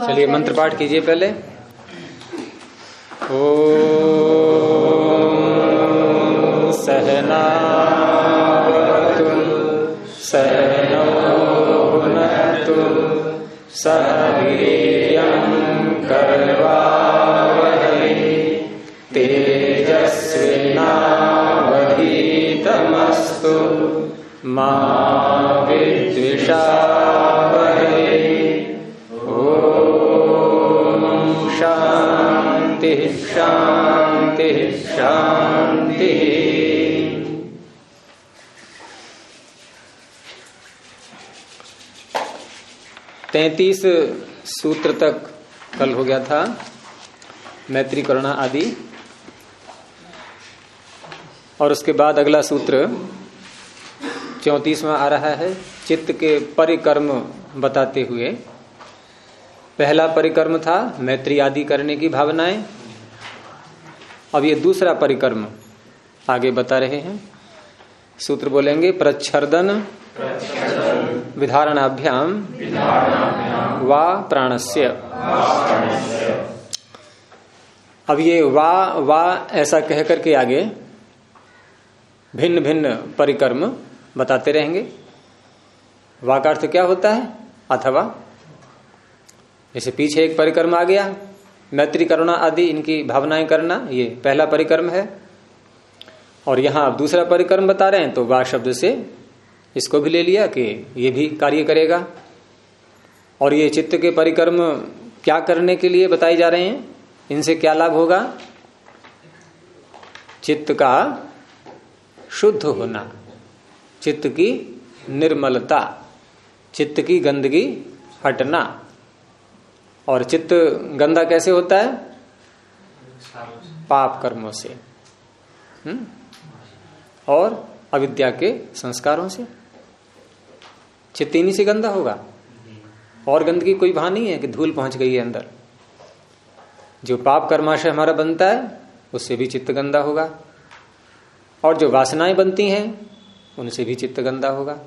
चलिए मंत्र पाठ कीजिए पहले। ओ सहना सहनो भुनक्तु सह वीर्यं कर्वावहै। तेजस्विनावधीतमस्तु। मा शान्तिः शान्तिः तैतीस सूत्र तक कल हो गया था मैत्री करुणा आदि। और उसके बाद अगला सूत्र चौतीसवां आ रहा है, चित्त के परिकर्म बताते हुए। पहला परिकर्म था मैत्री आदि करने की भावनाएँ अब ये दूसरा परिक्रम आगे बता रहे हैं। सूत्र बोलेंगे, प्रच्छर्दन विधारणाभ्याम वा प्राणस्य। अब ये वा वा ऐसा कह करके आगे भिन्न भिन्न परिकर्म बताते रहेंगे। वा का अर्थ क्या होता है? अथवा, जैसे पीछे एक परिक्रम आ गया मैत्री करुणा आदि, इनकी भावनाएँ करना, ये पहला परिक्रम है। और यहाँ आप दूसरा परिक्रम बता रहे हैं तो वा शब्द से इसको भी ले लिया कि ये भी कार्य करेगा। और ये चित्त के परिक्रम क्या करने के लिए बताए जा रहे हैं, इनसे क्या लाभ होगा? चित्त का शुद्ध होना, चित्त की निर्मलता, चित्त की गंदगी हटना। और चित्त गंदा कैसे होता है? पाप कर्मों से। हुँ? और अविद्या के संस्कारों से। चित्त इन्हीं से गंदा होगा। और गंदगी कोई वहाँ नहीं है कि धूल पहुँच गई है अंदर। जो पाप कर्माशय हमारा बनता है, उससे भी चित्त गंदा होगा। और जो वासनाएँ बनती हैं, उनसे भी चित्त गंदा होगा।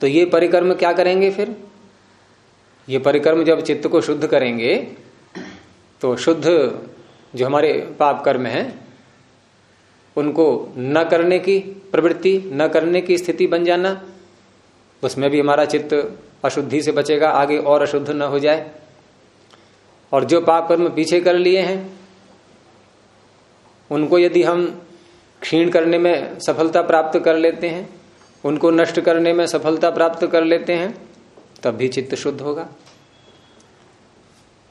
तो ये परिक्रम क्या करेंगे फिर? ये परिक्रम जब चित्त को शुद्ध करेंगे तो शुद्ध जो हमारे पाप कर्म हैं, उनको न करने की प्रवृत्ति, न करने की स्थिति बन जाना, उसमें भी हमारा चित्त अशुद्धि से बचेगा, आगे और अशुद्ध न हो जाए। और जो पाप कर्म पीछे कर लिए हैं, उनको यदि हम क्षीण करने में सफलता प्राप्त कर लेते हैं, उनको नष्ट करने में सफलता प्राप्त कर लेते हैं, तब भी चित्त शुद्ध होगा।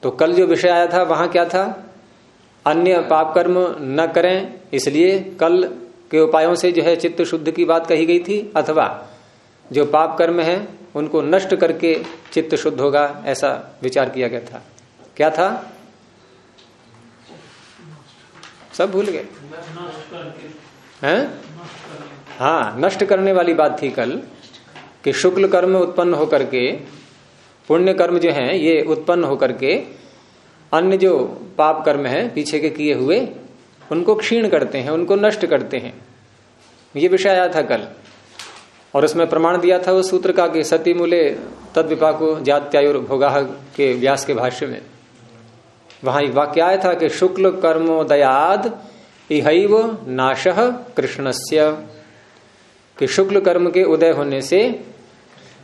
तो कल जो विषय आया था, वहाँ क्या था? अन्य पाप कर्म न करें, इसलिए कल के उपायों से जो है चित्त शुद्ध की बात कही गई थी, अथवा जो पाप कर्म है, उनको नष्ट करके चित्त शुद्ध होगा, ऐसा विचार किया गया था। क्या था? सब भूल गए। हैं? हाँ नष्ट करने वाली बात थी कल, कि शुक्ल कर्म उत्पन्न होकर के पुण्य कर्म जो हैं, ये उत्पन्न होकर के अन्य जो पाप कर्म है, पीछे के किए हुए, उनको क्षीण करते हैं, उनको नष्ट करते हैं। ये विषय आया था कल। और उसमें प्रमाण दिया था उस सूत्र का कि सती मूल्य तद विपाको जात्यायुर्भोगा के व्यास के भाष्य में। वहाँ एक वाक्य आया था कि शुक्ल कर्मोदयाद इहैव नाश कृष्णस्य। कि शुक्ल कर्म के उदय होने से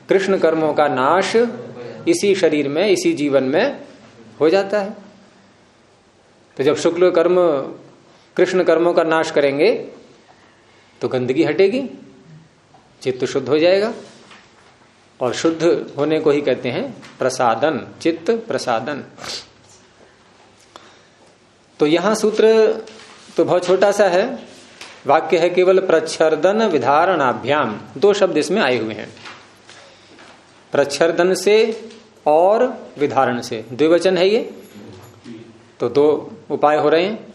कृष्ण कर्मों का नाश इसी शरीर में, इसी जीवन में हो जाता है। तो जब शुक्ल कर्म, कृष्ण कर्मों का नाश करेंगे तो गंदगी हटेगी, चित्त शुद्ध हो जाएगा। और शुद्ध होने को ही कहते हैं प्रसादन, चित्त प्रसादन। तो यहाँ सूत्र तो बहुत छोटा सा है। वाक्य है केवल प्रच्छर्दन विधारणाभ्याम। दो शब्द इसमें आए हुए हैं। प्रच्छर्दन से और विधारण से। द्विवचन है ये। तो दो उपाय हो रहे हैं।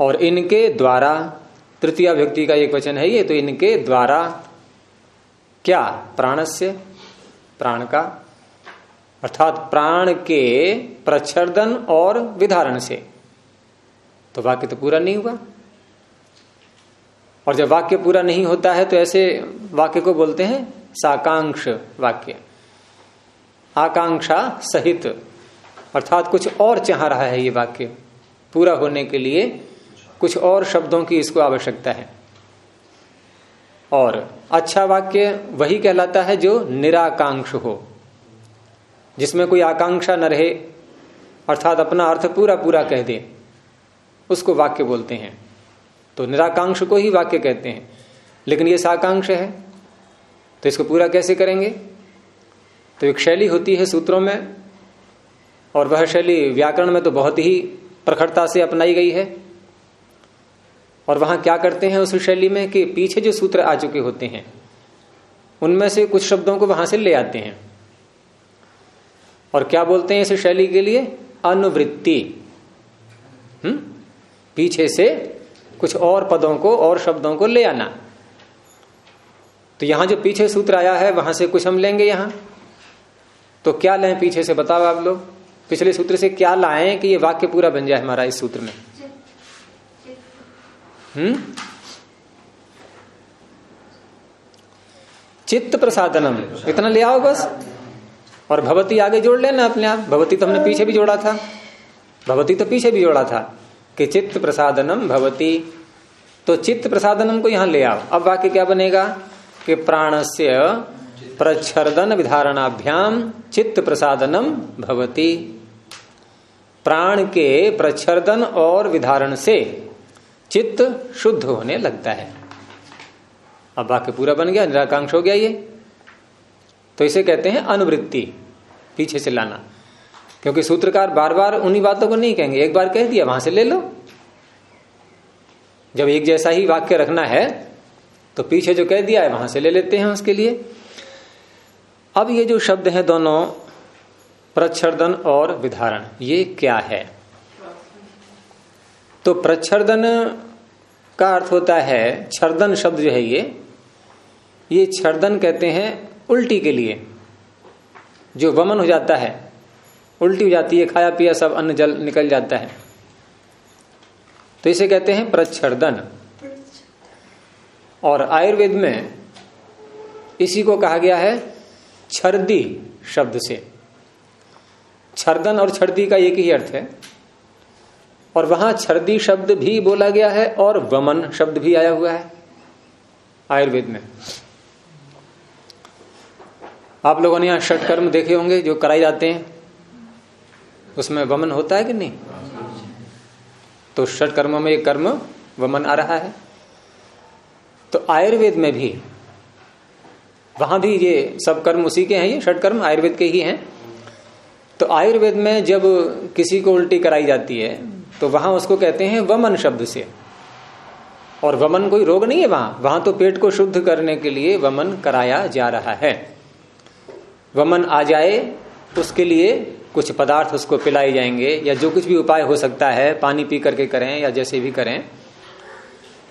और इनके द्वारा, तृतीय व्यक्ति का एक वचन है ये तो इनके द्वारा क्या? प्राणस्य, प्राण का, अर्थात प्राण के प्रच्छर्दन और विधारण से। तो वाक्य तो पूरा नहीं हुआ। और जब वाक्य पूरा नहीं होता है तो ऐसे वाक्य को बोलते हैं साकांक्ष वाक्य। आकांक्षा सहित। अर्थात कुछ और चाह रहा है ये वाक्य। पूरा होने के लिए कुछ और शब्दों की इसको आवश्यकता है। और अच्छा वाक्य वही कहलाता है जो निराकांक्ष हो। जिसमें कोई आकांक्षा न रहे, अर्थात अपना अर्थ पूरा पूरा कह दे, उसको वाक्य बोलते हैं। तो निराकांक्ष को ही वाक्य कहते हैं। लेकिन ये साकांक्ष है तो इसको पूरा कैसे करेंगे? तो एक शैली होती है सूत्रों में, और वह शैली व्याकरण में तो बहुत ही प्रखरता से अपनाई गई है। और वहाँ क्या करते हैं उस शैली में कि पीछे जो सूत्र आ चुके होते हैं, उनमें से कुछ शब्दों को वहाँ से ले आते हैं। और क्या बोलते हैं इस शैली के लिए? अनुवृत्ति। हम्म? पीछे से कुछ और पदों को, और शब्दों को ले आना। तो यहाँ जो पीछे सूत्र आया है, वहाँ से कुछ हम लेंगे यहाँ। तो क्या लें पीछे से बताओ आप लोग? पिछले सूत्र से क्या लाए कि ये वाक्य पूरा बन जाए हमारा इस सूत्र में? हम्म? चित्त प्रसादनम इतना ले आओ बस। और भगवती आगे जोड़ लेना अपने आप। भगवती तो हमने पीछे भी जोड़ा था। भगवती तो पीछे भी जोड़ा था कि चित्त प्रसादनम भवती। तो चित्त प्रसादनम को यहाँ ले आओ। अब वाक्य क्या बनेगा? कि प्राणस्य प्रच्छर्दन विधारणाभ्याम, चित्त प्रसादनम भवती। प्राण के प्रच्छर्दन और विधारण से चित्त शुद्ध होने लगता है। अब वाक्य पूरा बन गया, निराकांक्ष हो गया ये। तो इसे कहते हैं अनुवृत्ति, पीछे से लाना। क्योंकि सूत्रकार बार बार उन्हीं बातों को नहीं कहेंगे। एक बार कह दिया, वहाँ से ले लो। जब एक जैसा ही वाक्य रखना है तो पीछे जो कह दिया है, वहाँ से ले लेते हैं उसके लिए। अब ये जो शब्द है दोनों, प्रच्छर्दन और विधारण, ये क्या है? तो प्रच्छर्दन का अर्थ होता है, छर्दन शब्द जो है ये ये छर्दन कहते हैं उल्टी के लिए। जो वमन हो जाता है, उल्टी हो जाती है, खाया पिया सब अन्न जल निकल जाता है। तो इसे कहते हैं प्रच्छर्दन। और आयुर्वेद में इसी को कहा गया है छर्दी शब्द से। छर्दन और छर्दी का एक ही अर्थ है। और वहाँ छर्दी शब्द भी बोला गया है और वमन शब्द भी आया हुआ है, आयुर्वेद में। आप लोगों ने यहाँ षट कर्म देखे होंगे जो कराए जाते हैं। उसमें वमन होता है कि नहीं? तो षट कर्मों में एक कर्म, वमन आ रहा है। तो आयुर्वेद में भी वहाँ भी ये सब कर्म उसी के हैं, ये षट कर्म आयुर्वेद के ही हैं। तो आयुर्वेद में जब किसी को उल्टी कराई जाती है तो वहाँ उसको कहते हैं वमन शब्द से। और वमन कोई रोग नहीं है वहाँ वहाँ तो पेट को शुद्ध करने के लिए वमन कराया जा रहा है। वमन आ जाए, उसके लिए कुछ पदार्थ उसको पिलाए जाएँगे, या जो कुछ भी उपाय हो सकता है, पानी पी करके करें, या जैसे भी करें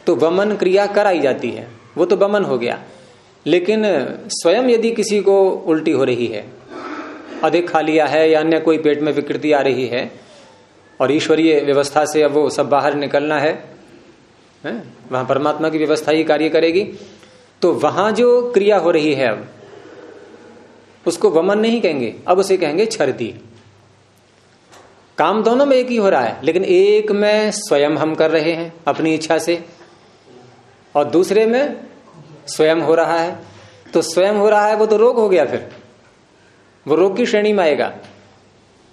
तो वमन क्रिया कराई जाती है। वो तो वमन हो गया। लेकिन स्वयं यदि किसी को उल्टी हो रही है, अधिक खा लिया है या अन्य कोई पेट में विकृति आ रही है, और ईश्वरीय व्यवस्था से अब वो सब बाहर निकलना है? वहाँ परमात्मा की व्यवस्था ही कार्य करेगी तो वहाँ जो क्रिया हो रही है अब, उसको वमन नहीं कहेंगे, अब उसे कहेंगे छर्दी काम दोनों में एक ही हो रहा है, लेकिन एक में स्वयं हम कर रहे हैं अपनी इच्छा से, और दूसरे में स्वयं हो रहा है। तो स्वयं हो रहा है, वो तो रोग हो गया फिर। वो रोग की श्रेणी में आएगा।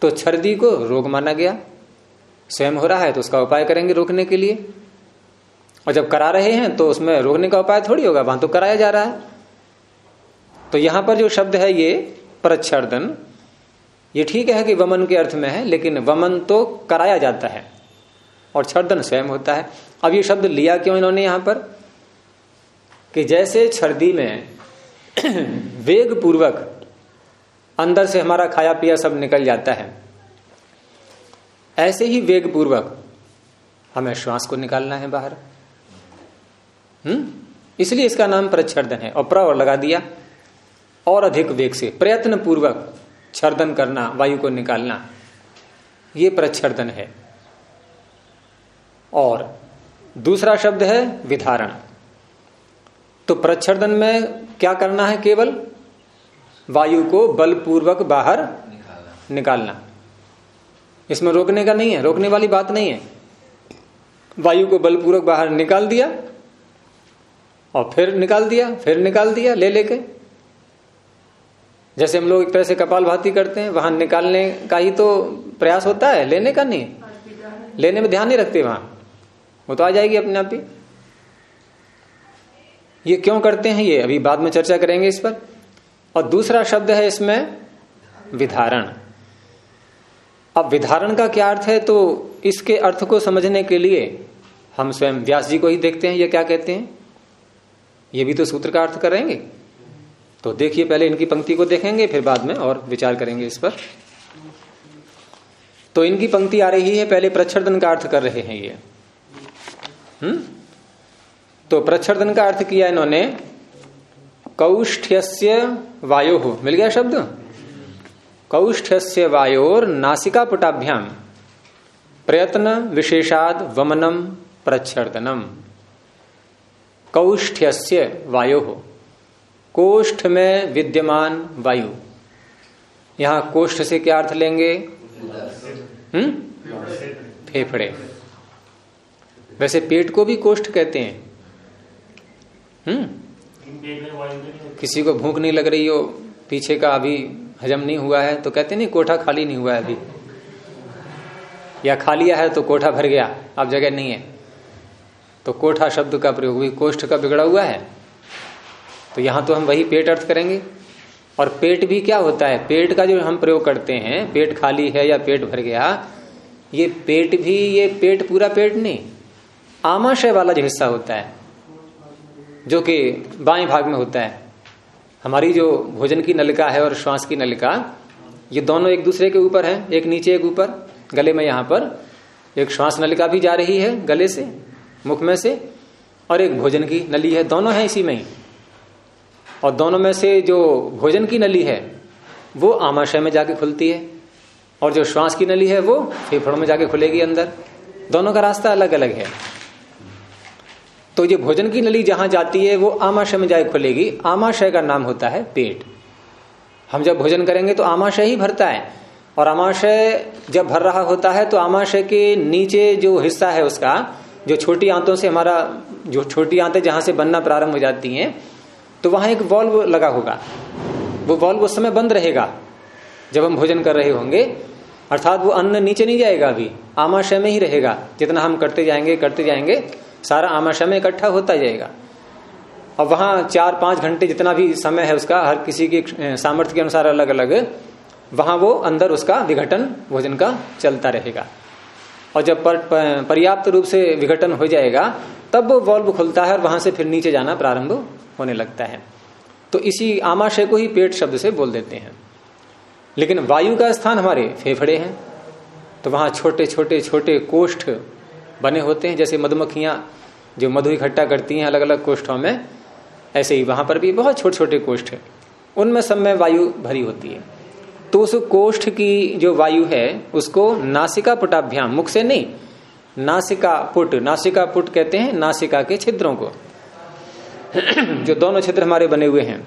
तो छर्दी को रोग माना गया। स्वयं हो रहा है तो उसका उपाय करेंगे रोकने के लिए। और जब करा रहे हैं तो उसमें रोकने का उपाय थोड़ी होगा, वहाँ तो कराया जा रहा है। तो यहाँ पर जो शब्द है ये, प्रच्छर्दन, ये ठीक है कि वमन के अर्थ में है, लेकिन वमन तो कराया जाता है। और छर्दन स्वयं होता है। अब ये शब्द लिया क्यों इन्होंने यहाँ पर? कि जैसे छर्दी में वेग पूर्वक अंदर से हमारा खाया पिया सब निकल जाता है, ऐसे ही वेग पूर्वक हमें श्वास को निकालना है बाहर। हम्म? इसलिए इसका नाम प्रच्छर्दन है। और और लगा दिया। और अधिक वेग से प्रयत्न पूर्वक छर्दन करना, वायु को निकालना, ये प्रच्छर्दन है। और दूसरा शब्द है विधारण। तो प्रच्छर्दन में क्या करना है केवल? वायु को बलपूर्वक बाहर निकालना। निकालना इसमें रोकने का नहीं है, रोकने वाली बात नहीं है। वायु को बलपूर्वक बाहर निकाल दिया और फिर निकाल दिया, फिर निकाल दिया ले लेके। जैसे हम लोग एक तरह से कपाल भाती करते हैं, वहाँ निकालने का ही तो प्रयास होता है, लेने का नहीं। लेने में ध्यान नहीं रखते वहाँ। वो तो आ जाएगी अपने आप ही। ये क्यों करते हैं? ये अभी बाद में चर्चा करेंगे इस पर। और दूसरा शब्द है इसमें विधारण। अब विधारण का क्या अर्थ है? तो इसके अर्थ को समझने के लिए हम स्वयं व्यास जी को ही देखते हैं। ये क्या कहते हैं? ये भी तो सूत्र का अर्थ करेंगे। तो देखिए, पहले इनकी पंक्ति को देखेंगे, फिर बाद में और विचार करेंगे इस पर। तो इनकी पंक्ति आ रही है, पहले प्रच्छर्दन का अर्थ कर रहे हैं ये। हम्म? तो प्रच्छर्दन का अर्थ किया इन्होंने कौष्ठ्य वायो। मिल गया शब्द? कौष्ठ्य वायोर नासिका पुटाभ्याम। प्रयत्न, विशेषाद वमनम प्रच्छर्दनम। कौष्ठ्य वायो। कोष्ठ में विद्यमान वायु। यहाँ कोष्ठ से क्या अर्थ लेंगे? हम्म? फेफड़े। वैसे पेट को भी कोष्ठ कहते हैं। हम्म। किसी को भूख नहीं लग रही हो, पीछे का अभी हजम नहीं हुआ है तो कहते नहीं, कोठा खाली नहीं हुआ है अभी। या खा लिया है तो कोठा भर गया, अब जगह नहीं है। तो कोठा शब्द का प्रयोग भी कोष्ठ का बिगड़ा हुआ है। तो यहाँ तो हम वही पेट अर्थ करेंगे। और पेट भी क्या होता है? पेट का जो हम प्रयोग करते हैं, पेट खाली है या पेट भर गया, ये पेट भी, ये पेट पूरा पेट नहीं। आमाशय वाला जो हिस्सा होता है जो कि बाएँ भाग में होता है। हमारी जो भोजन की नलिका है और श्वास की नलिका, ये दोनों एक दूसरे के ऊपर है, एक नीचे एक ऊपर। गले में यहाँ पर एक श्वास नलिका भी जा रही है, गले से, मुख में से, और एक भोजन की नली है। दोनों है इसी में ही। और दोनों में से जो भोजन की नली है, वो आमाशय में जाके खुलती है। और जो श्वास की नली है, वो फेफड़ों में जाके खुलेगी अंदर। दोनों का रास्ता अलग अलग है। तो ये भोजन की नली जहाँ जाती है, वो आमाशय में जाए खुलेगी। आमाशय का नाम होता है पेट। हम जब भोजन करेंगे तो आमाशय ही भरता है। और आमाशय जब भर रहा होता है तो आमाशय के नीचे जो हिस्सा है उसका, जो छोटी आंतों से हमारा, जो छोटी आंतें जहाँ से बनना प्रारंभ हो जाती हैं तो वहाँ एक वॉल्व लगा होगा। वो वॉल्व उस समय बंद रहेगा, जब हम भोजन कर रहे होंगे। अर्थात वो अन्न नीचे नहीं जाएगा अभी, आमाशय में ही रहेगा, जितना हम करते जाएँगे करते जाएँगे। सारा आमाशय में इकट्ठा होता जाएगा। और वहाँ चार पाँच घंटे जितना भी समय है उसका हर किसी की सामर्थ्य के अनुसार अलग अलग वहाँ वो अंदर उसका विघटन भोजन का चलता रहेगा। और जब पर, पर्याप्त रूप से विघटन हो जाएगा तब वो वॉल्व खुलता है और वहाँ से फिर नीचे जाना प्रारंभ होने लगता है। तो इसी आमाशय को ही पेट शब्द से बोल देते हैं। लेकिन वायु का स्थान हमारे फेफड़े हैं। तो वहाँ छोटे छोटे छोटे कोष्ठ बने होते हैं, जैसे मधुमक्खियाँ जो मधु इकट्ठा करती हैं अलग अलग कोष्ठों में, ऐसे ही वहाँ पर भी बहुत छोटे छोटे कोष्ठ है। उनमें सब में वायु भरी होती है। तो उस कोष्ठ की जो वायु है, उसको नासिका पुटाभ्याम, मुख से नहीं, नासिका पुट नासिका पुट कहते हैं, नासिका के छिद्रों को। जो दोनों छिद्र हमारे बने हुए हैं,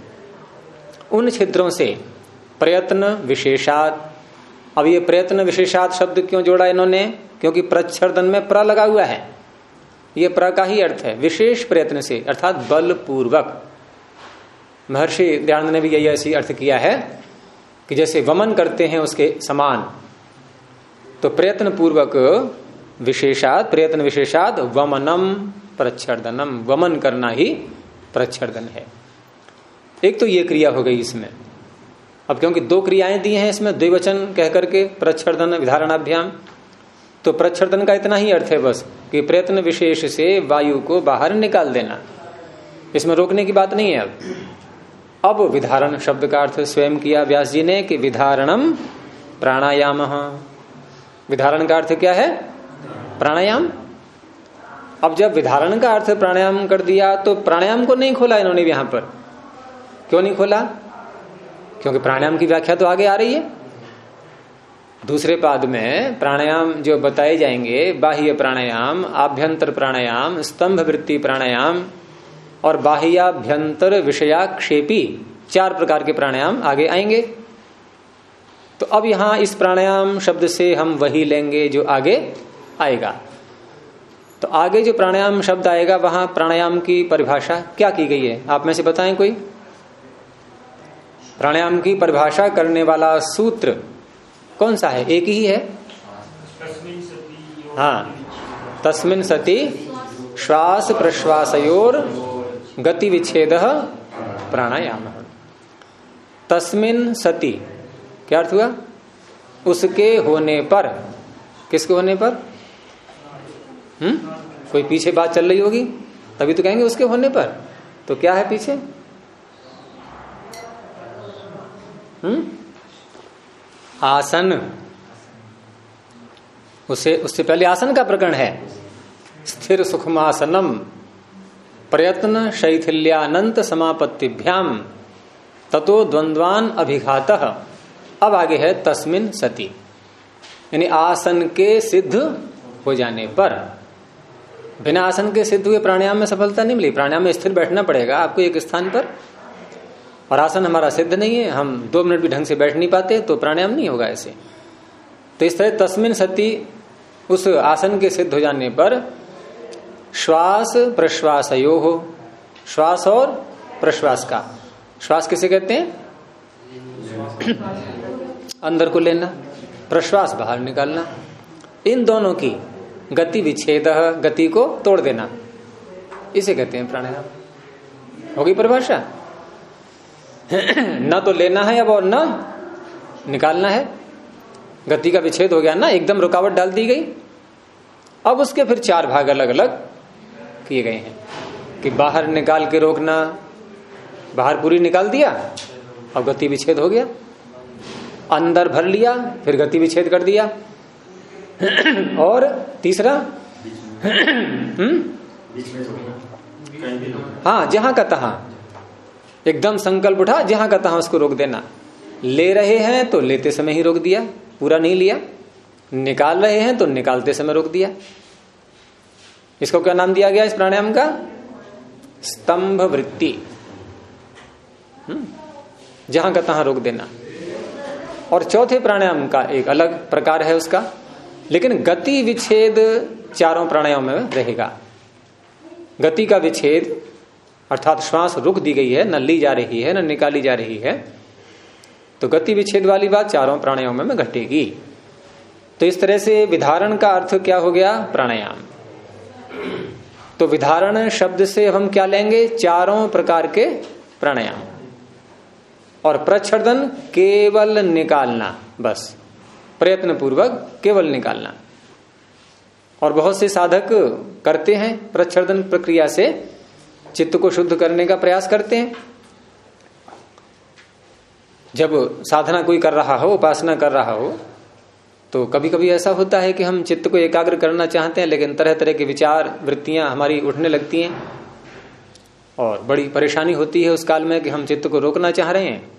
उन छिद्रों से प्रयत्न विशेषात, अब ये प्रयत्न विशेषात शब्द क्यों जोड़ा इन्होंने? क्योंकि प्रच्छर्दन में प्र लगा हुआ है। ये प्र का ही अर्थ है। विशेष प्रयत्न से, अर्थात बलपूर्वक। महर्षि दयानंद ने भी यही ऐसी अर्थ किया है कि जैसे वमन करते हैं उसके समान तो प्रयत्न पूर्वक विशेषात, प्रयत्न विशेषात वमनम प्रच्छर्दनम। वमन करना ही प्रच्छर्दन है। एक तो ये क्रिया हो गई इसमें। अब क्योंकि दो क्रियाएँ दी हैं इसमें, द्विवचन कहकर के प्रच्छर्दन, विधारणाभ्याम। तो प्रच्छर्दन का इतना ही अर्थ है बस कि प्रयत्न विशेष से वायु को बाहर निकाल देना। इसमें रोकने की बात नहीं है अब। अब विधारण शब्द का अर्थ स्वयं किया व्यास जी ने कि विधारणम प्राणायाम। विधारण का अर्थ क्या है? प्राणायाम। अब जब विधारण का अर्थ प्राणायाम कर दिया तो प्राणायाम को नहीं खोला इन्होंने यहाँ पर। क्यों नहीं खोला? क्योंकि प्राणायाम की व्याख्या तो आगे आ रही है। दूसरे पाद में प्राणायाम जो बताए जाएँगे, बाह्य प्राणायाम, आभ्यंतर प्राणायाम स्तंभ वृत्ति प्राणायाम और बाह्याभ्यंतर विषयाक्षेपी चार प्रकार के प्राणायाम आगे आएँगे। तो अब यहाँ इस प्राणायाम शब्द से हम वही लेंगे जो आगे आएगा। तो आगे जो प्राणायाम शब्द आएगा, वहाँ प्राणायाम की परिभाषा क्या की गई है? आप में से बताएँ कोई? प्राणायाम की परिभाषा करने वाला सूत्र कौन सा है? एक ही है? हाँ। तस्मिन सती श्वास प्रश्वासयोर गति विच्छेद प्राणायाम। तस्मिन सती। क्या अर्थ हुआ? उसके होने पर। किसके होने पर? हम्म? कोई पीछे बात चल रही होगी? तभी तो कहेंगे उसके होने पर। तो क्या है पीछे? हम्म? आसन। उसे, उससे पहले आसन का प्रकरण है। स्थिर सुखमासनम, प्रयत्न शैथिल्यानंत समापत्तिभ्याम, ततो द्वंद्वान अभिघात। अब आगे है तस्मिन सती। यानी आसन के सिद्ध हो जाने पर। बिना आसन के सिद्ध हुए प्राणायाम में सफलता नहीं मिली। प्राणायाम में स्थिर बैठना पड़ेगा। आपको एक स्थान पर और आसन हमारा सिद्ध नहीं है, हम दो मिनट भी ढंग से बैठ नहीं पाते तो प्राणायाम नहीं होगा ऐसे। तो इस तरह तस्मिन सती उस आसन के सिद्ध हो जाने पर श्वास प्रश्वास यो हो श्वास और प्रश्वास का। श्वास किसे कहते हैं? अंदर को लेना, प्रश्वास बाहर निकालना। इन दोनों की गति विच्छेद, गति को तोड़ देना। इसे कहते हैं प्राणायाम। होगी परिभाषा? न तो लेना है अब और न निकालना है। गति का विच्छेद हो गया ना एकदम रुकावट डाल दी गई। अब उसके फिर चार भाग अलग अलग किए गए हैं कि बाहर निकाल के रोकना बाहर पूरी निकाल दिया अब गति विच्छेद हो गया। अंदर भर लिया फिर गति विच्छेद कर दिया। और तीसरा? हम्म? हाँ जहाँ का तहा। एकदम संकल्प उठा, जहाँ का तहा उसको रोक देना। ले रहे हैं तो लेते समय ही रोक दिया, पूरा नहीं लिया। निकाल रहे हैं तो निकालते समय रोक दिया। इसको क्या नाम दिया गया इस प्राणायाम का? स्तंभ वृत्ति हम्म? जहाँ का तहां रोक देना। और चौथे प्राणायाम का एक अलग प्रकार है उसका, लेकिन गति विच्छेद चारों प्राणायाम में रहेगा। गति का विच्छेद अर्थात श्वास रुक दी गई है, न ली जा रही है, न निकाली जा रही है तो गति विच्छेद वाली बात चारों प्राणायाम में घटेगी। तो इस तरह से विधारण का अर्थ क्या हो गया? प्राणायाम। तो विधारण शब्द से हम क्या लेंगे? चारों प्रकार के प्राणायाम। और प्रच्छन केवल निकालना, बस। प्रयत्न पूर्वक केवल निकालना। और बहुत से साधक करते हैं प्रच्छन प्रक्रिया से। चित्त को शुद्ध करने का प्रयास करते हैं। जब साधना कोई कर रहा हो, उपासना कर रहा हो तो कभी कभी ऐसा होता है कि हम चित्त को एकाग्र करना चाहते हैं, लेकिन तरह तरह के विचार, वृत्तियाँ हमारी उठने लगती हैं और बड़ी परेशानी होती है उस काल में कि हम चित्त को रोकना चाह रहे हैं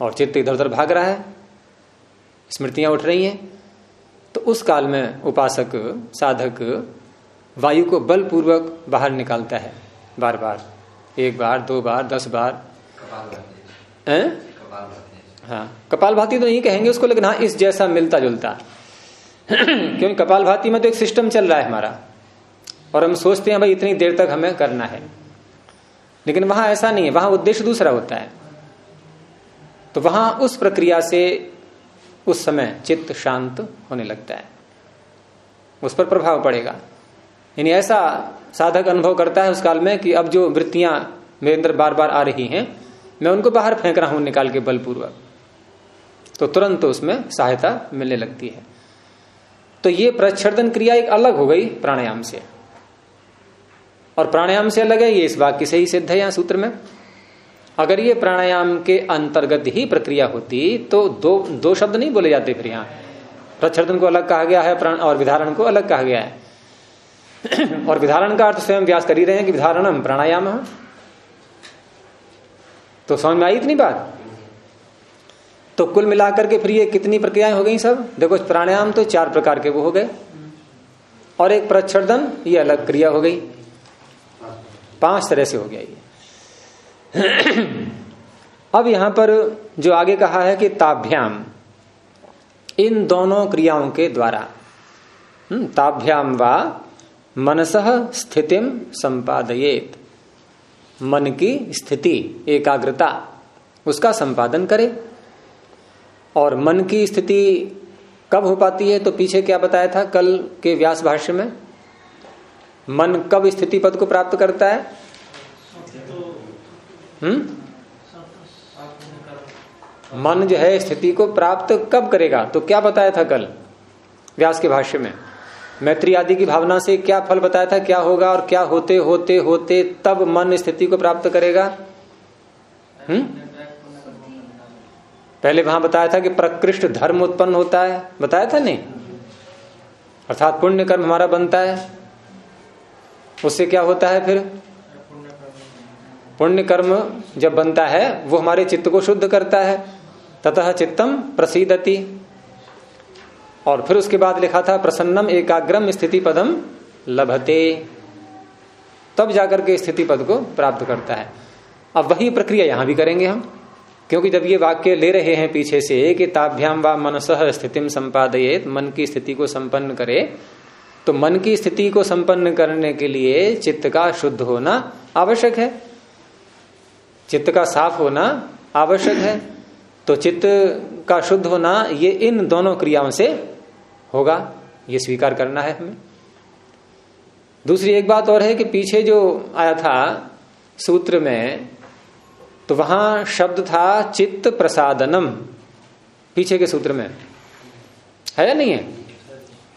और चित्त इधर उधर भाग रहा है, स्मृतियाँ उठ रही हैं। तो उस काल में उपासक, साधक, वायु को बलपूर्वक बाहर निकालता है। बार बार। एक बार दो बार दस बार। हाँ? कपाल भाती तो नहीं कहेंगे उसको लेकिन हाँ इस जैसा मिलता जुलता। क्योंकि कपाल भाती में तो एक सिस्टम चल रहा है हमारा। और हम सोचते हैं भाई इतनी देर तक हमें करना है। लेकिन वहाँ ऐसा नहीं है। वहाँ उद्देश्य दूसरा होता है। तो वहाँ उस प्रक्रिया से उस समय चित्त शांत होने लगता है। उस पर प्रभाव पड़ेगा। यानी ऐसा साधक अनुभव करता है उस काल में कि अब जो वृत्तियाँ मेरे अंदर बार बार आ रही हैं, मैं उनको बाहर फेंक रहा हूँ निकाल के बलपूर्वक। तो तुरंत तो उसमें सहायता मिलने लगती है। तो ये प्रच्छर्दन क्रिया एक अलग हो गई प्राणायाम से। और प्राणायाम से अलग है, ये इस वाक्य से ही सिद्ध है यहाँ सूत्र में। अगर ये प्राणायाम के अंतर्गत ही प्रक्रिया होती तो दो दो शब्द नहीं बोले जाते फिर यहाँ। प्रच्छर्दन को अलग कहा गया है, प्राण और विधारण को अलग कहा गया है। और विधारण का अर्थ स्वयं व्यास कर ही रहे हैं कि विधारणम प्राणायाम। तो समझ में आई इतनी बात? तो कुल मिलाकर के फिर ये कितनी प्रक्रियाएँ हो गई सब? देखो प्राणायाम तो चार प्रकार के वो हो गए। और एक प्रच्छर्दन ये अलग क्रिया हो गई। पाँच तरह से हो गया ये। अब यहाँ पर जो आगे कहा है कि ताभ्याम इन दोनों क्रियाओं के द्वारा। हम्म, ताभ्याम वा मनस स्थितिम संपादयेत। मन की स्थिति, एकाग्रता, उसका संपादन करे। और मन की स्थिति कब हो पाती है तो पीछे क्या बताया था कल के व्यास भाष्य में? मन कब स्थिति पद को प्राप्त करता है? हम्म? मन जो है स्थिति को प्राप्त कब करेगा? तो क्या बताया था कल व्यास के भाष्य में? मैत्री आदि की भावना से क्या फल बताया था, क्या होगा और क्या होते होते होते, तब मन स्थिति को प्राप्त करेगा? हम्म? पहले वहाँ बताया था कि प्रकृष्ट धर्म उत्पन्न होता है। बताया था नहीं? अर्थात पुण्य कर्म हमारा बनता है। उससे क्या होता है फिर? पुण्य कर्म जब बनता है, वो हमारे चित्त को शुद्ध करता है। ततः चित्तम प्रसिदति। और फिर उसके बाद लिखा था, प्रसन्नम एकाग्रम स्थिति पदम लभते। तब जाकर के स्थिति पद को प्राप्त करता है। अब वही प्रक्रिया यहाँ भी करेंगे हम, क्योंकि जब ये वाक्य ले रहे हैं पीछे से, कि ताभ्याम व मनस स्थिति संपादयेत, मन की स्थिति को संपन्न करे तो मन की स्थिति को संपन्न करने के लिए चित्त का शुद्ध होना आवश्यक है। चित्त का साफ़ होना आवश्यक है। तो चित्त का शुद्ध होना, ये इन दोनों क्रियाओं से होगा, ये स्वीकार करना है हमें। दूसरी एक बात और है कि पीछे जो आया था सूत्र में तो वहाँ शब्द था चित्त प्रसादनम, पीछे के सूत्र में। है या नहीं है?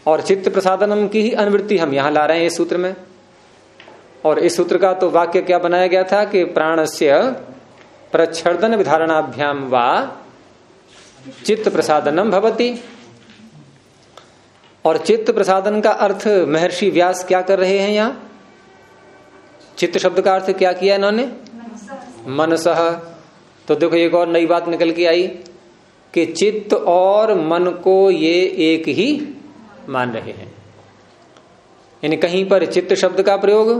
और चित्त प्रसादनम की ही अनुवृत्ति हम यहाँ ला रहे हैं इस सूत्र में। और इस सूत्र का तो वाक्य क्या बनाया गया था कि प्राणस्य प्रच्छर्दन विधारणाभ्याम वा चित्त प्रसादनम भवती। और चित्त प्रसादन का अर्थ महर्षि व्यास क्या कर रहे हैं यहाँ? चित्त शब्द का अर्थ क्या किया इन्होंने? मनसह तो देखो एक और नई बात निकल के आई कि चित्त और मन को ये एक ही मान रहे हैं। यानी कहीं पर चित्त शब्द का प्रयोग,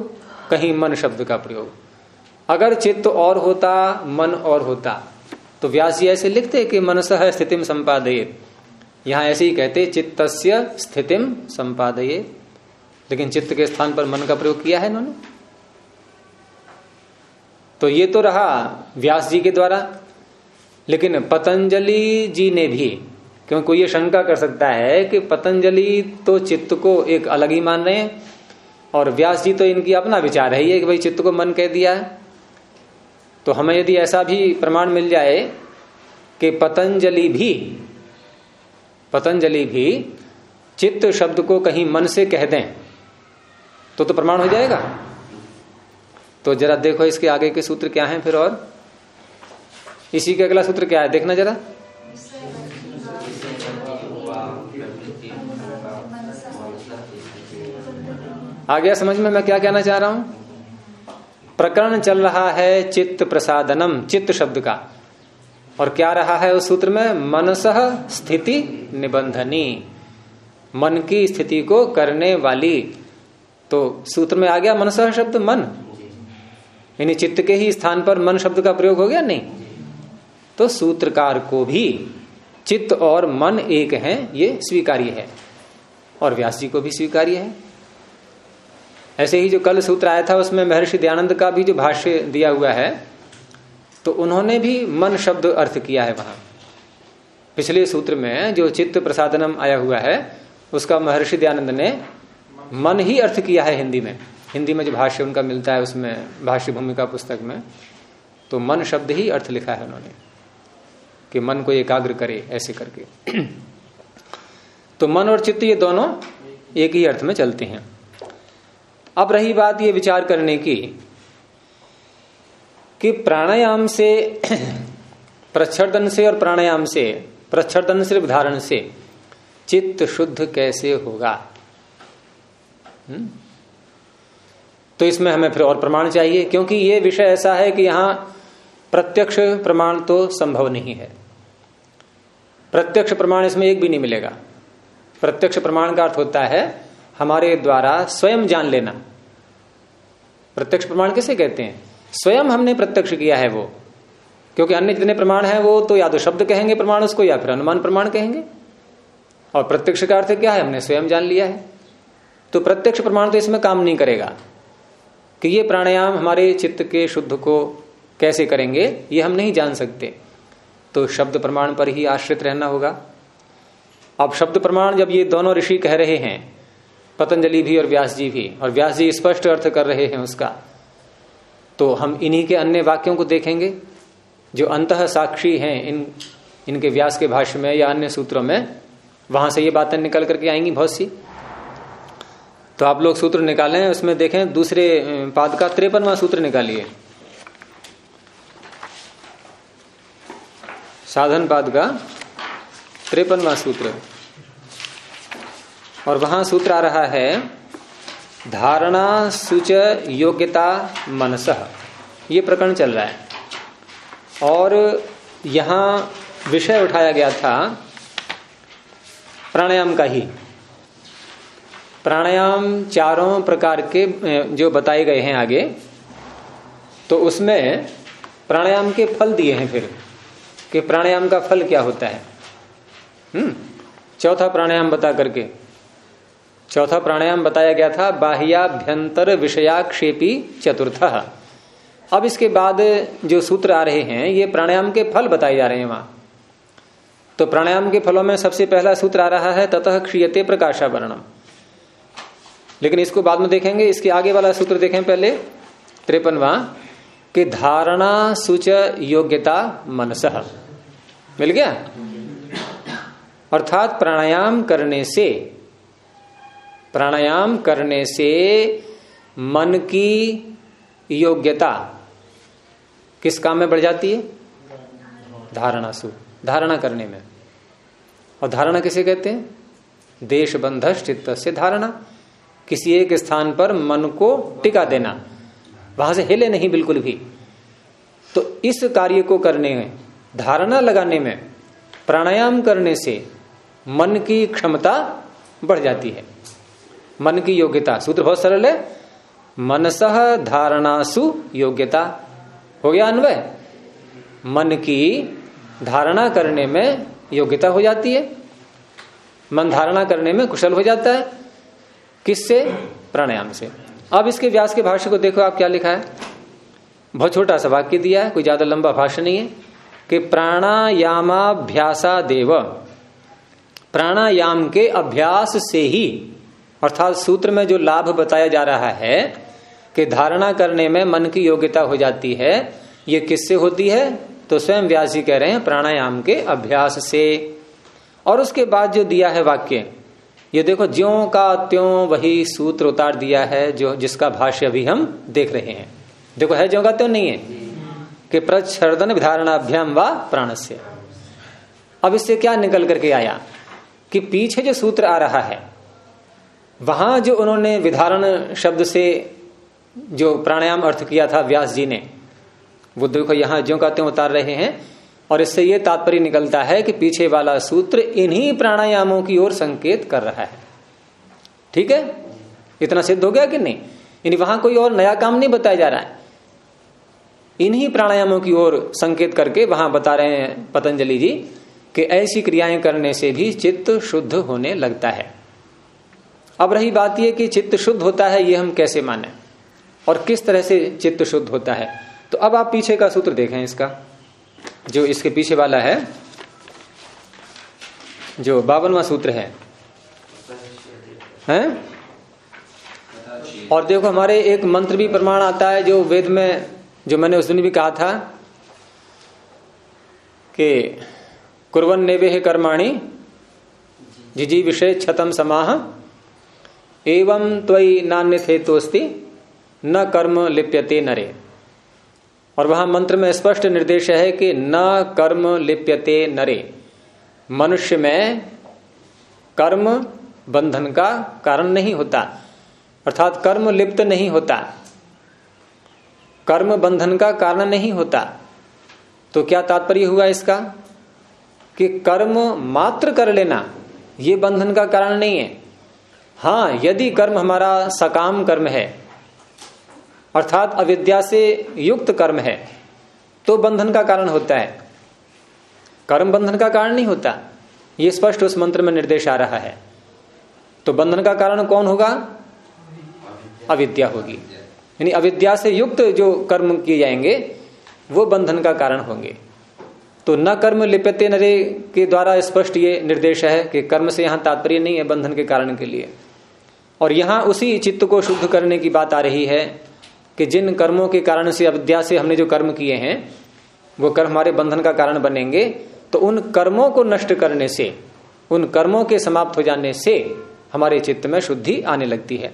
कहीं मन शब्द का प्रयोग। अगर चित्त और होता, मन और होता तो व्यास जी ऐसे लिखते कि मनस स्थिति संपादय यहाँ ऐसे ही कहते चित्त स्थिति संपादय। लेकिन चित्त के स्थान पर मन का प्रयोग किया है इन्होंने। तो ये तो रहा व्यास जी के द्वारा। लेकिन पतंजलि जी ने भी क्योंकि कोई ये शंका कर सकता है कि पतंजलि तो चित्त को एक अलग ही मान रहे हैं, और व्यास जी तो इनकी अपना विचार है ये कि भाई चित्त को मन कह दिया है। तो हमें यदि ऐसा भी प्रमाण मिल जाए कि पतंजलि भी पतंजलि भी चित्त शब्द को कहीं मन से कह दें तो तो प्रमाण हो जाएगा। तो जरा देखो इसके आगे के सूत्र क्या हैं फिर और। इसी के अगला सूत्र क्या है? देखना जरा। आ गया समझ में, मैं क्या कहना चाह रहा हूँ? प्रकरण चल रहा है चित्त प्रसादनम, चित्त शब्द का। और क्या रहा है उस सूत्र में? मनस स्थिति निबंधनी। मन की स्थिति को करने वाली। तो सूत्र में आ गया मनस शब्द मन। यानी चित्त के ही स्थान पर मन शब्द का प्रयोग हो गया? नहीं। तो सूत्रकार को भी चित्त और मन एक हैं, ये स्वीकार्य है। और व्यास जी को भी स्वीकार्य है। ऐसे ही जो कल सूत्र आया था, उसमें महर्षि दयानंद का भी जो भाष्य दिया हुआ है तो उन्होंने भी मन शब्द अर्थ किया है वहाँ। पिछले सूत्र में जो चित्त प्रसादनम आया हुआ है, उसका महर्षि दयानंद ने मन ही अर्थ किया है हिंदी में। हिंदी में जो भाष्य उनका मिलता है, उसमें भाष्य भूमिका पुस्तक में तो मन शब्द ही अर्थ लिखा है उन्होंने, कि मन को एकाग्र करे ऐसे करके। तो मन और चित्त ये दोनों एक ही अर्थ में चलते हैं। अब रही बात ये विचार करने की कि प्राणायाम से प्रच्छन से और प्राणायाम से प्रच्छन से धारण से, चित्त शुद्ध कैसे होगा? हम्म? तो इसमें हमें फिर और प्रमाण चाहिए, क्योंकि ये विषय ऐसा है कि यहाँ प्रत्यक्ष प्रमाण तो संभव नहीं है प्रत्यक्ष प्रमाण इसमें एक भी नहीं मिलेगा प्रत्यक्ष प्रमाण का अर्थ होता है, हमारे द्वारा स्वयं जान लेना प्रत्यक्ष प्रमाण किसे कहते हैं स्वयं हमने प्रत्यक्ष किया है वो। क्योंकि अन्य जितने प्रमाण हैं, वो तो या तो शब्द कहेंगे प्रमाण उसको, या फिर अनुमान प्रमाण कहेंगे। और प्रत्यक्ष का अर्थ क्या है? हमने स्वयं जान लिया है। तो प्रत्यक्ष प्रमाण तो इसमें काम नहीं करेगा। कि ये प्राणायाम हमारे चित्त के शुद्ध को कैसे करेंगे, ये हम नहीं जान सकते। तो शब्द प्रमाण पर ही आश्रित रहना होगा। अब शब्द प्रमाण जब ये दोनों ऋषि कह रहे हैं, पतंजलि भी और व्यास जी भी, और व्यास जी स्पष्ट अर्थ कर रहे हैं उसका। तो हम इन्हीं के अन्य वाक्यों को देखेंगे, जो अंत साक्षी हैं इन, इनके व्यास के भाष्य में या अन्य सूत्रों में। वहाँ से ये बातें निकल करके आएँगी बहुत सी। तो आप लोग सूत्र निकालें, उसमें देखें, दूसरे पाद का त्रेपनवा सूत्र निकालिए। साधन पाद का त्रेपनवा सूत्र। और वहाँ सूत्र आ रहा है धारणा, सुच, योग्यता, मनस। ये प्रकरण चल रहा है। और यहाँ विषय उठाया गया था प्राणायाम का ही। प्राणायाम चारों प्रकार के जो बताए गए हैं आगे तो उसमें प्राणायाम के फल दिए हैं फिर, कि प्राणायाम का फल क्या होता है। हम्म चौथा प्राणायाम बता करके। चौथा प्राणायाम बताया गया था, बाह्याभ्यंतर विषयाक्षेपी चतुर्थ। अब इसके बाद जो सूत्र आ रहे हैं, ये प्राणायाम के फल बताए जा रहे हैं वहाँ। तो प्राणायाम के फलों में सबसे पहला सूत्र आ रहा है, ततः क्षीयते प्रकाशावरणम। लेकिन इसको बाद में देखेंगे, इसके आगे वाला सूत्र देखें पहले, त्रेपनवा, कि धारणा सुच योग्यता मनस। मिल गया? अर्थात प्राणायाम करने से प्राणायाम करने से मन की योग्यता किस काम में बढ़ जाती है? धारणा सु। धारणा करने में। और धारणा किसे कहते हैं? देश बंध चित्त से धारणा। किसी एक स्थान पर मन को टिका देना। वहाँ से हिले नहीं बिल्कुल भी। तो इस कार्य को करने में, धारणा लगाने में, प्राणायाम करने से मन की क्षमता बढ़ जाती है। मन की योग्यता। सूत्र बहुत सरल है। मनस धारणासु योग्यता। हो गया अन्वय? मन की धारणा करने में योग्यता हो जाती है। मन धारणा करने में कुशल हो जाता है। किससे? प्राणायाम से। अब इसके व्यास के भाष्य को देखो, आप क्या लिखा है? बहुत छोटा सा वाक्य दिया है, कोई ज़्यादा लंबा भाष्य नहीं है। कि प्राणायामाभ्यासा देव प्राणायाम के अभ्यास से ही अर्थात सूत्र में जो लाभ बताया जा रहा है कि धारणा करने में मन की योग्यता हो जाती है, ये किससे होती है? तो स्वयं व्यास जी कह रहे हैं प्राणायाम के अभ्यास से। और उसके बाद जो दिया है वाक्य, ये देखो, ज्यो का त्यों वही सूत्र उतार दिया है, जो जिसका भाष्य अभी हम देख रहे हैं। देखो, है ज्यो का त्यों? नहीं है। कि प्रच्छर्दन विधारणाभ्याम व प्राण अब इससे क्या निकल करके आया कि पीछे जो सूत्र आ रहा है वहाँ जो उन्होंने विधारण शब्द से जो प्राणायाम अर्थ किया था व्यास जी ने, वो देखो यहाँ ज्यो का त्यों उतार रहे हैं, और इससे यह तात्पर्य निकलता है कि पीछे वाला सूत्र इन्हीं प्राणायामों की ओर संकेत कर रहा है। ठीक है? इतना सिद्ध हो गया कि नहीं? यानी वहाँ कोई और नया काम नहीं बताया जा रहा है। इन्हीं प्राणायामों की ओर संकेत करके वहाँ बता रहे हैं पतंजलि जी कि ऐसी क्रियाएँ करने से भी चित्त शुद्ध होने लगता है। अब रही बात यह कि चित्त शुद्ध होता है, ये हम कैसे माने? और किस तरह से चित्त शुद्ध होता है? तो अब आप पीछे का सूत्र देखें इसका, जो इसके पीछे वाला है, जो बावनवा सूत्र है। हैं? और देखो, हमारे एक मंत्र भी प्रमाण आता है, जो वेद में, जो मैंने उस दिन भी कहा था, कि कुरवन नेवे कर्माणी जिजी विषय छतम समाह। एवं त्वयी नान्य थे तो न कर्म लिप्यते नरे। और वहाँ मंत्र में स्पष्ट निर्देश है कि न कर्म लिप्यते नरे। मनुष्य में कर्म बंधन का कारण नहीं होता, अर्थात कर्म लिप्त नहीं होता। कर्म बंधन का कारण नहीं होता। तो क्या तात्पर्य हुआ इसका? कि कर्म मात्र कर लेना यह बंधन का कारण नहीं है। हाँ, यदि कर्म हमारा सकाम कर्म है, अर्थात अविद्या से युक्त कर्म है तो बंधन का कारण होता है। कर्म बंधन का कारण नहीं होता, ये स्पष्ट उस मंत्र में निर्देश आ रहा है। तो बंधन का कारण कौन होगा? अविद्या होगी। यानी अविद्या से युक्त जो कर्म किए जाएँगे, वो बंधन का कारण होंगे। तो न कर्म लिपते नरे के द्वारा स्पष्ट ये निर्देश है कि कर्म से यहाँ तात्पर्य नहीं है बंधन के कारण के लिए। और यहाँ उसी चित्त को शुद्ध करने की बात आ रही है कि जिन कर्मों के कारण से, अविद्या से हमने जो कर्म किए हैं, वो कर्म हमारे बंधन का कारण बनेंगे तो उन कर्मों को नष्ट करने से, उन कर्मों के समाप्त हो जाने से हमारे चित्त में शुद्धि आने लगती है।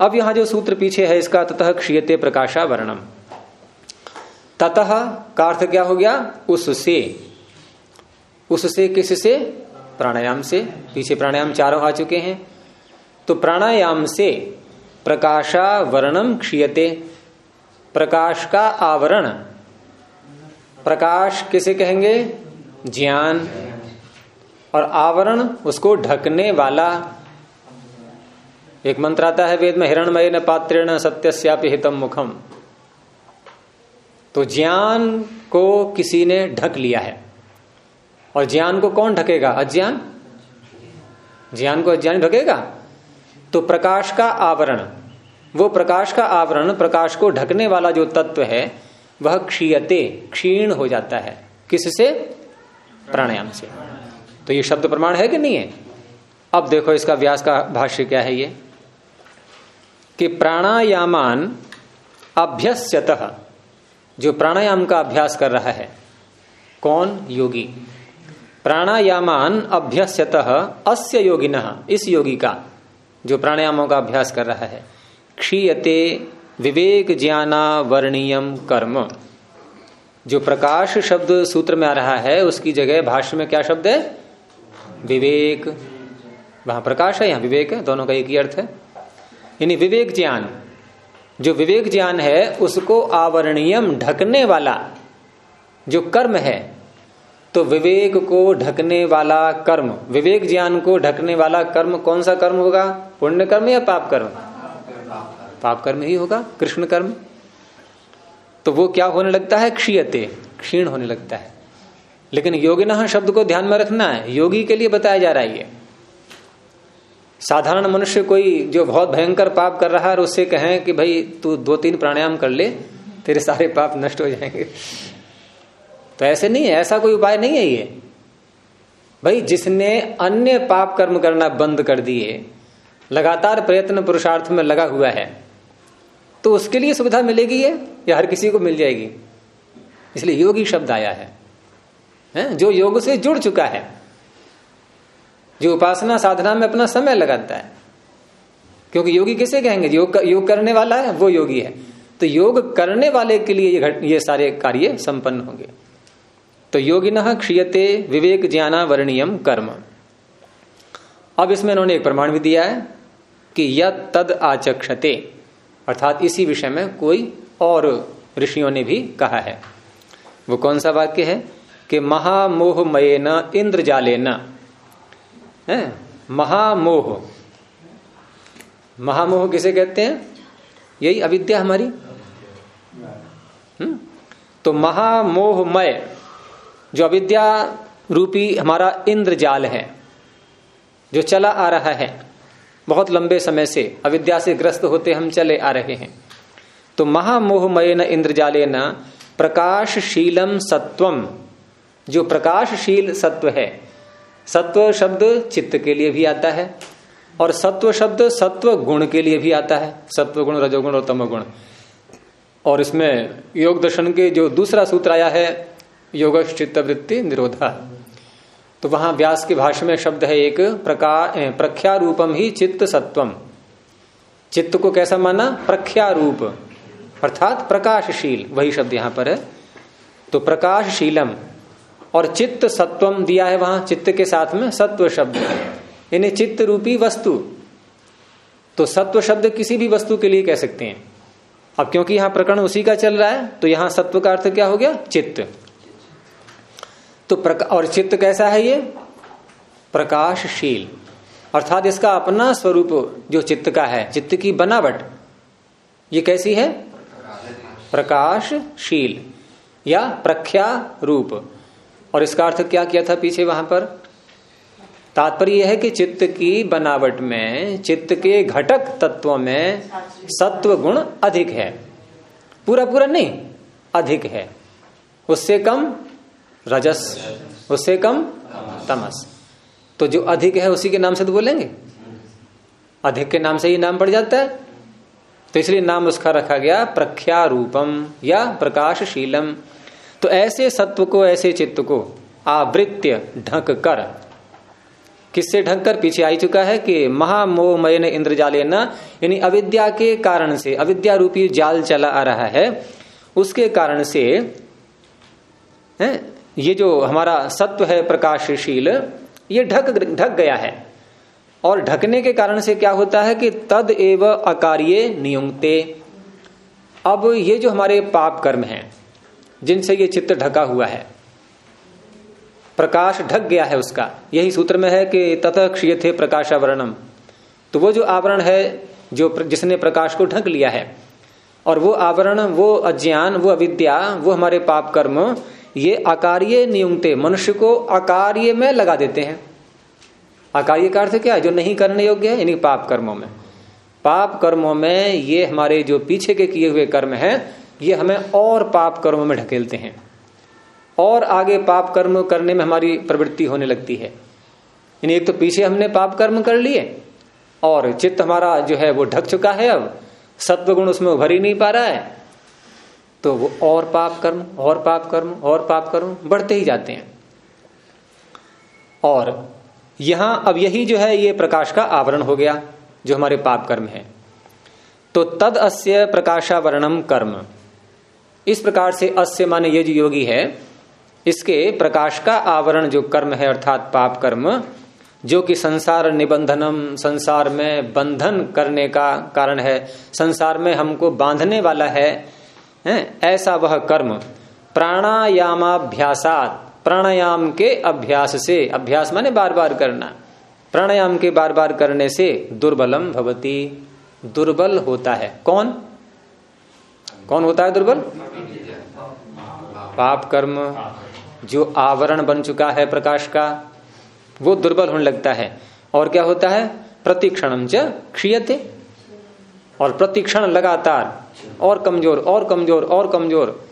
अब यहाँ जो सूत्र पीछे है, इसका ततः क्षीयते प्रकाशा वर्णम ततः का अर्थ क्या हो गया? उससे। उससे किससे? प्राणायाम से। पीछे प्राणायाम चारों आ चुके हैं। तो प्राणायाम से प्रकाशावरणम क्षीयते। प्रकाश का आवरण। प्रकाश किसे कहेंगे? ज्ञान। और आवरण उसको ढकने वाला। एक मंत्र आता है वेद में, हिरणमय न पात्रेण सत्यस्यापि हितम मुखम। तो ज्ञान को किसी ने ढक लिया है। और ज्ञान को कौन ढकेगा? अज्ञान? ज्ञान को अज्ञान ढकेगा? तो प्रकाश का आवरण, वो प्रकाश का आवरण, प्रकाश को ढकने वाला जो तत्व है, वह क्षीयते, क्षीण हो जाता है। किससे? प्राणायाम से। तो ये शब्द प्रमाण है कि नहीं है? अब देखो इसका व्यास का भाष्य क्या है ये? कि प्राणायामान अभ्यस्यत, जो प्राणायाम का अभ्यास कर रहा है, कौन? योगी। प्राणायामान अभ्यस्यत, अस्य योगिन, इस योगी का। जो प्राणायामों का अभ्यास कर रहा है। क्षीयते विवेक ज्ञाना वर्णीयम कर्म। जो प्रकाश शब्द सूत्र में आ रहा है, उसकी जगह भाष्य में क्या शब्द है? विवेक। वहाँ प्रकाश है, यहाँ विवेक है, दोनों का एक ही अर्थ है। यानी विवेक ज्ञान। जो विवेक ज्ञान है, उसको आवरणीयम ढकने वाला जो कर्म है तो विवेक को ढकने वाला कर्म, विवेक ज्ञान को ढकने वाला कर्म कौन सा कर्म होगा? पुण्य कर्म या पाप कर्म पाप कर्म ही होगा कृष्ण कर्म तो वो क्या होने लगता है? क्षीयते, क्षीण होने लगता है। लेकिन योगिना शब्द को ध्यान में रखना है, योगी के लिए बताया जा रहा है ये। साधारण मनुष्य कोई जो बहुत भयंकर पाप कर रहा है और उससे कहें कि भाई तू दो तीन प्राणायाम कर ले, तेरे सारे पाप नष्ट हो जाएँगे। तो ऐसे नहीं है ऐसा कोई उपाय नहीं है ये। भाई जिसने अन्य पाप कर्म करना बंद कर दिए लगातार प्रयत्न पुरुषार्थ में लगा हुआ है तो उसके लिए सुविधा मिलेगी ये या हर किसी को मिल जाएगी? इसलिए योगी शब्द आया है, है? जो योग से जुड़ चुका है जो उपासना साधना में अपना समय लगाता है। क्योंकि योगी किसे कहेंगे? योग योग करने वाला है वो योगी है। तो योग करने वाले के लिए ये ये सारे कार्य संपन्न होंगे। तो योगिन क्षीयते विवेक ज्ञाना वर्णीयम कर्म। अब इसमें उन्होंने एक प्रमाण भी दिया है कि यद तद आचक्षते। अर्थात इसी विषय में कोई और ऋषियों ने भी कहा है। वो कौन सा वाक्य है? कि महामोहमय न इंद्रजाले न है? महामोह। महामोह किसे कहते हैं? यही अविद्या हमारी। हम्म? तो महामोहमय जो अविद्या रूपी हमारा इंद्रजाल है, जो चला आ रहा है। बहुत लंबे समय से अविद्या से ग्रस्त होते हम चले आ रहे हैं। तो महामोहमय न इंद्रजाले न प्रकाशशीलम सत्वम। जो प्रकाशशील सत्व है, सत्व शब्द चित्त के लिए भी आता है और सत्व शब्द सत्व गुण के लिए भी आता है। सत्व गुण, रजोगुण और तमोगुण। और इसमें योग दर्शन के जो दूसरा सूत्र आया है योग चित्त वृत्ति निरोधा। तो वहाँ व्यास के भाषा में शब्द है एक प्रकार प्रख्या रूपम ही चित्त सत्वम। चित्त को कैसा माना? प्रख्या रूप अर्थात प्रकाशशील, वही शब्द यहाँ पर है। तो प्रकाशशीलम, और चित्त सत्वम दिया है वहाँ, चित्त के साथ में सत्व शब्द। यानी चित्त रूपी वस्तु। तो सत्व शब्द किसी भी वस्तु के लिए कह सकते हैं। अब क्योंकि यहाँ प्रकरण उसी का चल रहा है तो यहाँ सत्व का अर्थ क्या हो गया? चित्त। तो और चित्त कैसा है ये? प्रकाशशील। अर्थात इसका अपना स्वरूप जो चित्त का है, चित्त की बनावट, ये कैसी है? प्रकाशशील या प्रख्या रूप और इसका अर्थ क्या किया था पीछे वहाँ पर? तात्पर्य यह है कि चित्त की बनावट में, चित्त के घटक तत्वों में सत्व गुण अधिक है। पूरा पूरा नहीं, अधिक है। उससे कम रजस, उससे कम तमस। तो जो अधिक है उसी के नाम से तो बोलेंगे। अधिक के नाम से ही नाम पड़ जाता है। तो इसलिए नाम उसका रखा गया प्रख्या रूपम या प्रकाशशीलम। तो ऐसे सत्व को, ऐसे चित्त को आवृत्य ढक कर, किससे ढक कर? पीछे आई चुका है कि महामोहमय ने इंद्रजाले न यानी अविद्या के कारण से, अविद्या रूपी जाल चला आ रहा है। उसके कारण से ये जो हमारा सत्व है प्रकाशशील, ये ढक ढक गया है। और ढकने के कारण से क्या होता है कि तद एव अकार्य नियुक्ते। अब ये जो हमारे पाप कर्म हैं, जिनसे ये चित्त ढका हुआ है, प्रकाश ढक गया है उसका। यही सूत्र में है कि तथ क्षीय थे प्रकाशावरणम। तो वो जो आवरण है, जो जिसने प्रकाश को ढक लिया है, और वो आवरण, वो अज्ञान, वो अविद्या, वो हमारे पाप कर्म ये अकार्य नियुक्ते मनुष्य को अकार्य में लगा देते हैं। अकार्य का अर्थ क्या है? जो नहीं करने योग्य है, यानी पाप कर्मों में। पाप कर्मों में ये हमारे जो पीछे के किए हुए कर्म हैं, ये हमें और पाप कर्मों में ढकेलते हैं। और आगे पाप कर्म करने में हमारी प्रवृत्ति होने लगती है। यानी एक तो पीछे हमने पाप कर्म कर लिए, और चित्त हमारा जो है वो ढक चुका है अब। सत्व गुण उसमें उभर ही नहीं पा रहा है। तो वो और पाप कर्म, और पाप कर्म, और पाप कर्म बढ़ते ही जाते हैं। और यहाँ अब यही जो है, ये प्रकाश का आवरण हो गया, जो हमारे पाप कर्म है। तो तद अस्य प्रकाशावरणम कर्म। इस प्रकार से अस्य माने ये जो योगी है। इसके प्रकाश का आवरण जो कर्म है, अर्थात पाप कर्म, जो कि संसार निबंधनम, संसार में बंधन करने का कारण है। संसार में हमको बांधने वाला है है, ऐसा वह कर्म, प्राणायामाभ्यासात, प्राणायाम के अभ्यास से, अभ्यास माने बार बार करना, प्राणायाम के बार बार करने से दुर्बलम भवती, दुर्बल होता है। कौन? कौन होता है दुर्बल? पाप कर्म, जो आवरण बन चुका है प्रकाश का, वो दुर्बल होने लगता है। और क्या होता है? प्रतिक्षण च क्षीयते और प्रतिक्षण लगातार और कमज़ोर और कमज़ोर और कमज़ोर।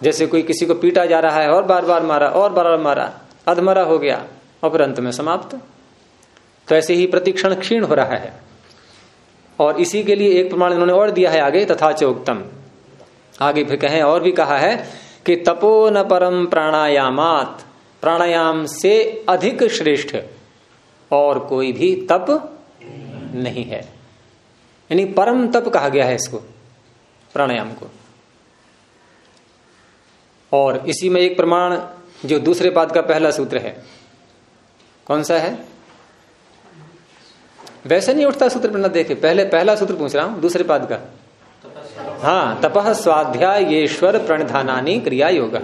जैसे कोई किसी को पीटा जा रहा है, और बार बार मारा, और बार बार मारा, अधमरा हो गया, और अंत में समाप्त। तो ऐसे ही प्रतिक्षण क्षीण हो रहा है। और इसी के लिए एक प्रमाण इन्होंने और दिया है आगे, तथा चोक्तम। आगे फिर कहें, और भी कहा है कि तपो न परम प्राणायामात। प्राणायाम से अधिक श्रेष्ठ, और कोई भी तप नहीं है। यानी परम तप कहा गया है इसको। प्राणायाम को। और इसी में एक प्रमाण जो दूसरे पाद का पहला सूत्र है। कौन सा है? वैसे नहीं उठता सूत्र पर ना देखे। पहले पहला सूत्र पूछ रहा हूँ, दूसरे पाद का। हाँ तपह स्वाध्यायेश्वर प्रणधानी क्रिया योग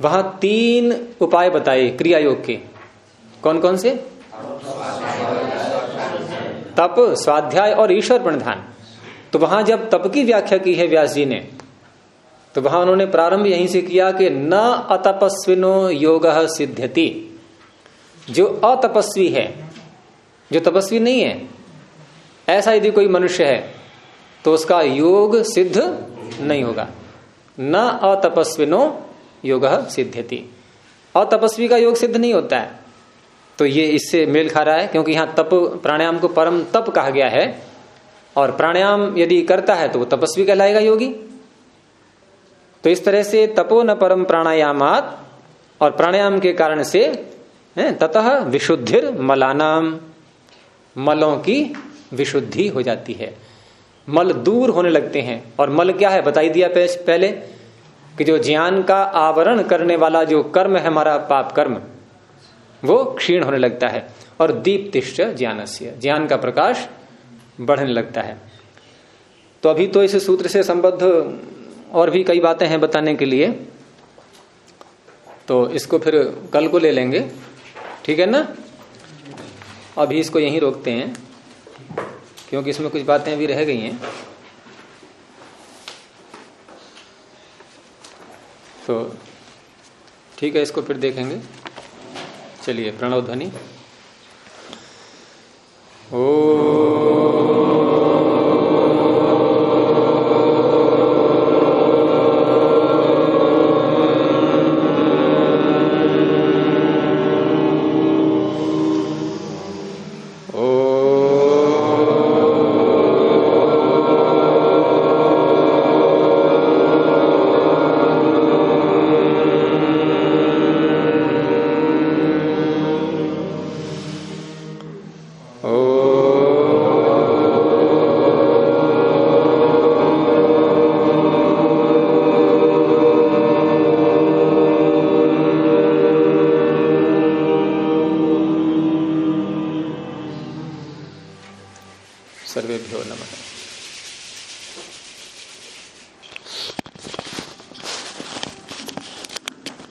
वहाँ तीन उपाय बताए क्रिया योग के। कौन कौन से? तप, स्वाध्याय और ईश्वर प्रणधान। तो वहाँ जब तप की व्याख्या की है व्यास जी ने तो वहाँ उन्होंने प्रारंभ यहीं से किया कि न अतपस्विनो योग सिद्ध्यति। जो अतपस्वी है, जो तपस्वी नहीं है, ऐसा यदि कोई मनुष्य है तो उसका योग सिद्ध नहीं होगा। न अतपस्विनो योग सिद्ध्यति। अतपस्वी का योग सिद्ध नहीं होता है। तो ये इससे मेल खा रहा है, क्योंकि यहाँ तप प्राणायाम को परम तप कहा गया है। और प्राणायाम यदि करता है तो वो तपस्वी कहलाएगा योगी। तो इस तरह से तपो न परम प्राणायामात और प्राणायाम के कारण से ततः विशुद्धिर मलानाम। मलों की विशुद्धि हो जाती है। मल दूर होने लगते हैं। और मल क्या है बताई दिया पहले? कि जो ज्ञान का आवरण करने वाला जो कर्म है हमारा पाप कर्म, वो क्षीण होने लगता है। और दीप्तिश्च ज्ञान ज्ञान का प्रकाश बढ़ने लगता है। तो अभी तो इस सूत्र से संबद्ध और भी कई बातें हैं बताने के लिए। तो इसको फिर कल को ले लेंगे। ठीक है ना? अभी इसको यहीं रोकते हैं, क्योंकि इसमें कुछ बातें अभी रह गई हैं। तो ठीक है, इसको फिर देखेंगे। चलिए, प्रणव ध्वनि। ओ